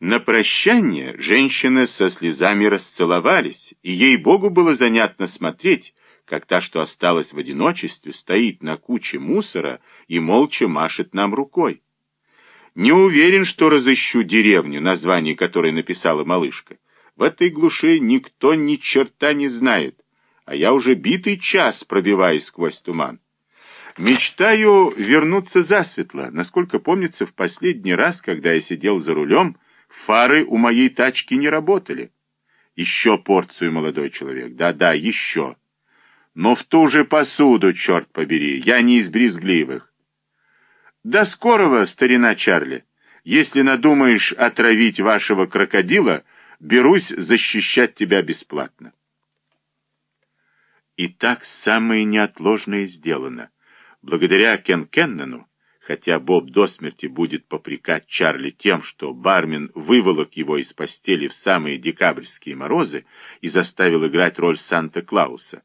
На прощание женщины со слезами расцеловались, и ей-богу было занятно смотреть, как та, что осталась в одиночестве, стоит на куче мусора и молча машет нам рукой. Не уверен, что разыщу деревню, название которой написала малышка. В этой глуши никто ни черта не знает, а я уже битый час пробиваюсь сквозь туман. Мечтаю вернуться засветло. Насколько помнится, в последний раз, когда я сидел за рулем, Фары у моей тачки не работали. Еще порцию, молодой человек. Да-да, еще. Но в ту же посуду, черт побери. Я не из брезгливых. До скорого, старина Чарли. Если надумаешь отравить вашего крокодила, берусь защищать тебя бесплатно. Итак, самое неотложное сделано. Благодаря Кен Кеннону хотя Боб до смерти будет попрекать Чарли тем, что бармен выволок его из постели в самые декабрьские морозы и заставил играть роль Санта-Клауса,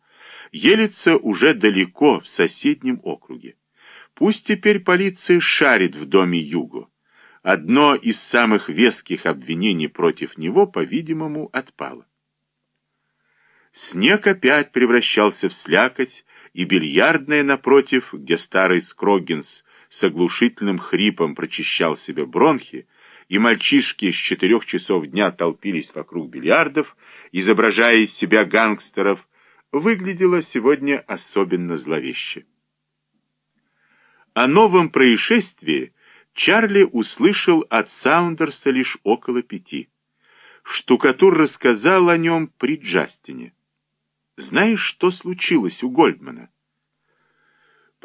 Елица уже далеко, в соседнем округе. Пусть теперь полиция шарит в доме Югу. Одно из самых веских обвинений против него, по-видимому, отпало. Снег опять превращался в слякоть, и бильярдная напротив, где старый Скроггинс с оглушительным хрипом прочищал себе бронхи, и мальчишки с четырех часов дня толпились вокруг бильярдов, изображая из себя гангстеров, выглядело сегодня особенно зловеще. О новом происшествии Чарли услышал от Саундерса лишь около пяти. Штукатур рассказал о нем при Джастине. «Знаешь, что случилось у Гольдмана?»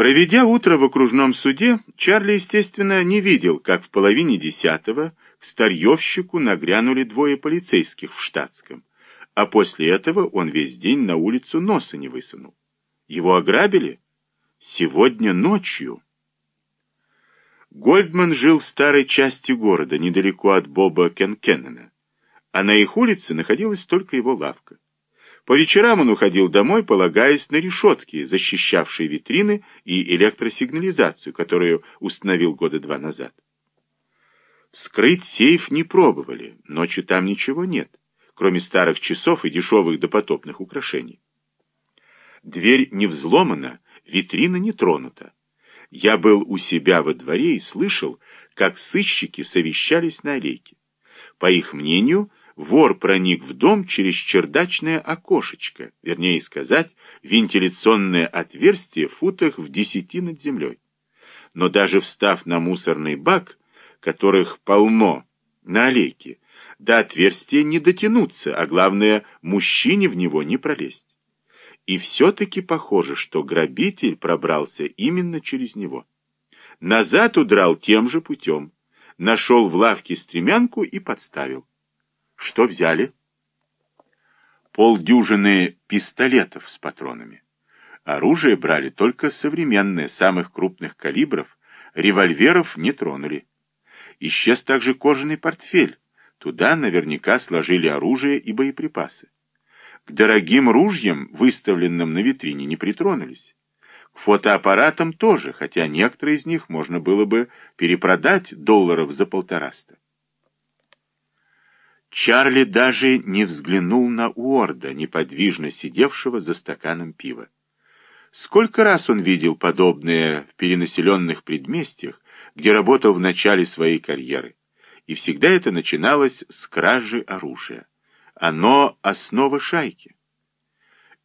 Проведя утро в окружном суде, Чарли, естественно, не видел, как в половине десятого к старьевщику нагрянули двое полицейских в штатском, а после этого он весь день на улицу носа не высунул. Его ограбили? Сегодня ночью. Гольдман жил в старой части города, недалеко от Боба Кенкеннена, а на их улице находилась только его лавка. По вечерам он уходил домой, полагаясь на решетки, защищавшие витрины и электросигнализацию, которую установил года два назад. Вскрыть сейф не пробовали, ночью там ничего нет, кроме старых часов и дешевых допотопных украшений. Дверь не взломана, витрина не тронута. Я был у себя во дворе и слышал, как сыщики совещались на аллейке. По их мнению, вор проник в дом через чердачное окошечко, вернее сказать, вентиляционное отверстие в футах в десяти над землей. Но даже встав на мусорный бак, которых полно на аллейке, до отверстия не дотянуться, а главное, мужчине в него не пролезть. И все-таки похоже, что грабитель пробрался именно через него. Назад удрал тем же путем, нашел в лавке стремянку и подставил. Что взяли? Полдюжины пистолетов с патронами. Оружие брали только современное, самых крупных калибров, револьверов не тронули. Исчез также кожаный портфель. Туда наверняка сложили оружие и боеприпасы. К дорогим ружьям, выставленным на витрине, не притронулись. К фотоаппаратам тоже, хотя некоторые из них можно было бы перепродать долларов за полтораста. Чарли даже не взглянул на Уорда, неподвижно сидевшего за стаканом пива. Сколько раз он видел подобное в перенаселенных предместьях, где работал в начале своей карьеры. И всегда это начиналось с кражи оружия. Оно — основа шайки.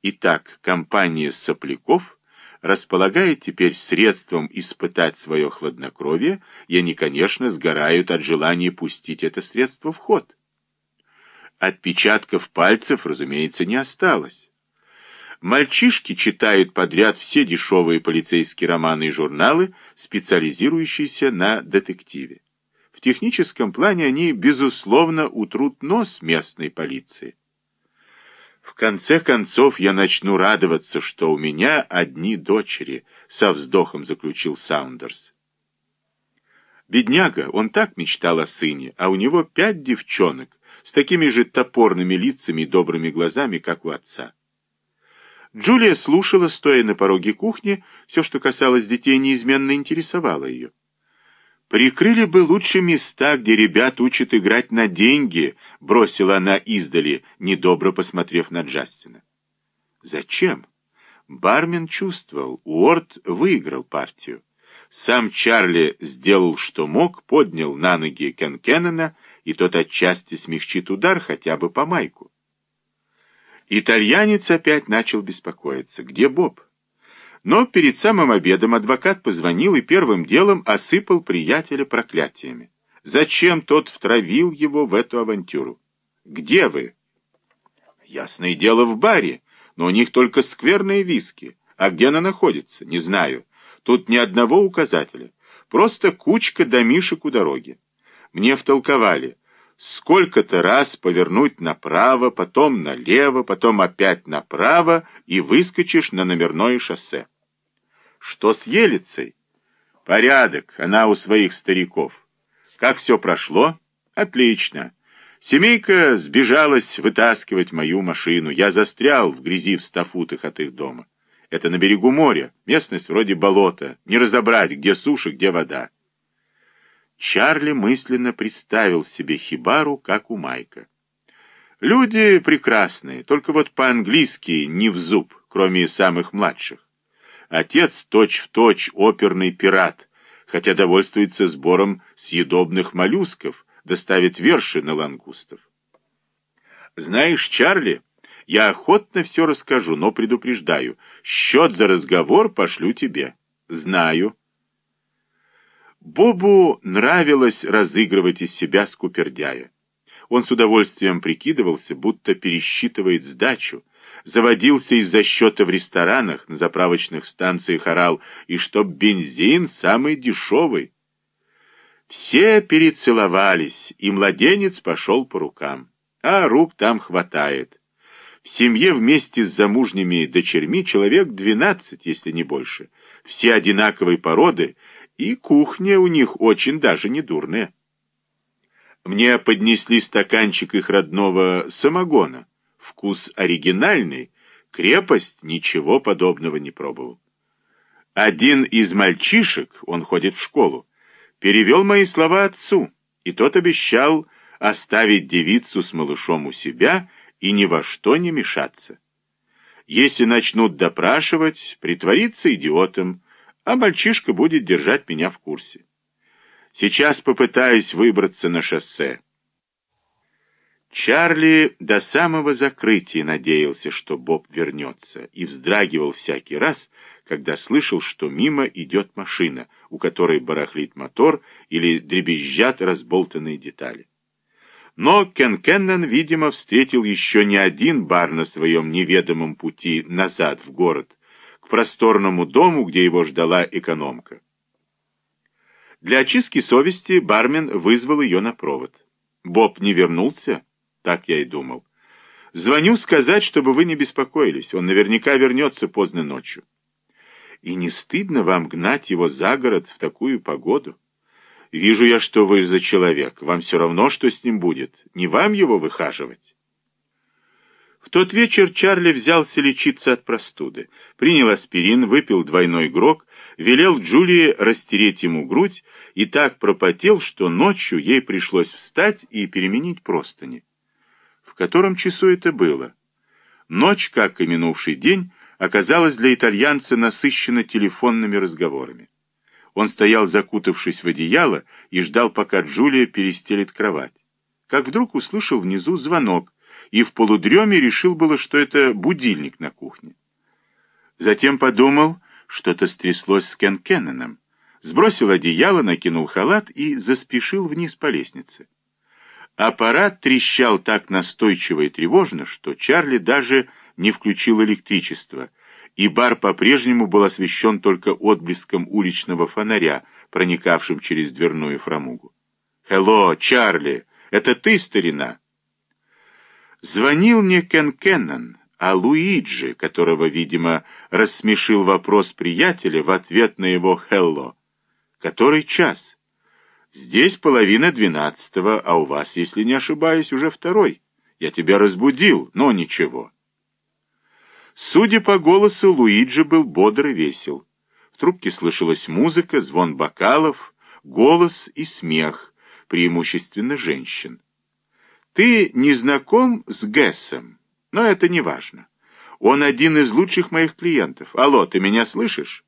Итак, компания сопляков располагает теперь средством испытать свое хладнокровие, и они, конечно, сгорают от желания пустить это средство в ход. Отпечатков пальцев, разумеется, не осталось. Мальчишки читают подряд все дешевые полицейские романы и журналы, специализирующиеся на детективе. В техническом плане они, безусловно, утрут нос местной полиции. В конце концов, я начну радоваться, что у меня одни дочери, со вздохом заключил Саундерс. Бедняга, он так мечтал о сыне, а у него пять девчонок, с такими же топорными лицами и добрыми глазами, как у отца. Джулия слушала, стоя на пороге кухни, все, что касалось детей, неизменно интересовало ее. «Прикрыли бы лучше места, где ребят учат играть на деньги», — бросила она издали, недобро посмотрев на Джастина. «Зачем?» Бармен чувствовал, Уорд выиграл партию. Сам Чарли сделал, что мог, поднял на ноги Кенкеннона, и тот отчасти смягчит удар хотя бы по майку. Итальянец опять начал беспокоиться. Где Боб? Но перед самым обедом адвокат позвонил и первым делом осыпал приятеля проклятиями. Зачем тот втравил его в эту авантюру? Где вы? Ясное дело, в баре но у них только скверные виски. А где она находится, не знаю. Тут ни одного указателя. Просто кучка домишек у дороги. Мне втолковали. Сколько-то раз повернуть направо, потом налево, потом опять направо и выскочишь на номерное шоссе. Что с Елицей? Порядок, она у своих стариков. Как все прошло? Отлично. Семейка сбежалась вытаскивать мою машину. Я застрял в грязи в ста футах от их дома. Это на берегу моря, местность вроде болота. Не разобрать, где суша, где вода. Чарли мысленно представил себе хибару, как у Майка. Люди прекрасные, только вот по-английски не в зуб, кроме самых младших. Отец точь-в-точь точь оперный пират, хотя довольствуется сбором съедобных моллюсков, доставит верши на лангустов. Знаешь, Чарли, я охотно все расскажу, но предупреждаю, счет за разговор пошлю тебе. Знаю. Бобу нравилось разыгрывать из себя скупердяя. Он с удовольствием прикидывался, будто пересчитывает сдачу, заводился из-за счета в ресторанах, на заправочных станциях орал, и чтоб бензин самый дешевый. Все перецеловались, и младенец пошел по рукам. А рук там хватает. В семье вместе с замужними дочерьми человек двенадцать, если не больше. Все одинаковой породы, и кухня у них очень даже не дурная. Мне поднесли стаканчик их родного самогона. Вкус оригинальный, крепость ничего подобного не пробовал. Один из мальчишек, он ходит в школу, перевел мои слова отцу, и тот обещал оставить девицу с малышом у себя и ни во что не мешаться. Если начнут допрашивать, притвориться идиотом, а мальчишка будет держать меня в курсе. Сейчас попытаюсь выбраться на шоссе. Чарли до самого закрытия надеялся, что Боб вернется, и вздрагивал всякий раз, когда слышал, что мимо идет машина, у которой барахлит мотор или дребезжат разболтанные детали. Но Кен Кеннон, видимо, встретил еще не один бар на своем неведомом пути назад в город, к просторному дому, где его ждала экономка. Для очистки совести бармен вызвал ее на провод. Боб не вернулся? Так я и думал. Звоню сказать, чтобы вы не беспокоились. Он наверняка вернется поздно ночью. И не стыдно вам гнать его за город в такую погоду? Вижу я, что вы за человек. Вам все равно, что с ним будет. Не вам его выхаживать. В тот вечер Чарли взялся лечиться от простуды. Принял аспирин, выпил двойной грок, велел Джулии растереть ему грудь и так пропотел, что ночью ей пришлось встать и переменить простыни в котором часу это было. Ночь, как и минувший день, оказалась для итальянца насыщена телефонными разговорами. Он стоял, закутавшись в одеяло, и ждал, пока Джулия перестелит кровать. Как вдруг услышал внизу звонок, и в полудреме решил было, что это будильник на кухне. Затем подумал, что-то стряслось с Кен Кенноном, сбросил одеяло, накинул халат и заспешил вниз по лестнице. Аппарат трещал так настойчиво и тревожно, что Чарли даже не включил электричество, и бар по-прежнему был освещен только отблеском уличного фонаря, проникавшим через дверную фрамугу. «Хелло, Чарли! Это ты, старина?» Звонил не Кен Кеннон, а Луиджи, которого, видимо, рассмешил вопрос приятеля в ответ на его «Хелло». «Который час?» Здесь половина двенадцатого, а у вас, если не ошибаюсь, уже второй. Я тебя разбудил, но ничего. Судя по голосу, Луиджи был бодр и весел. В трубке слышалась музыка, звон бокалов, голос и смех, преимущественно женщин. Ты не знаком с Гессом, но это не важно. Он один из лучших моих клиентов. Алло, ты меня слышишь?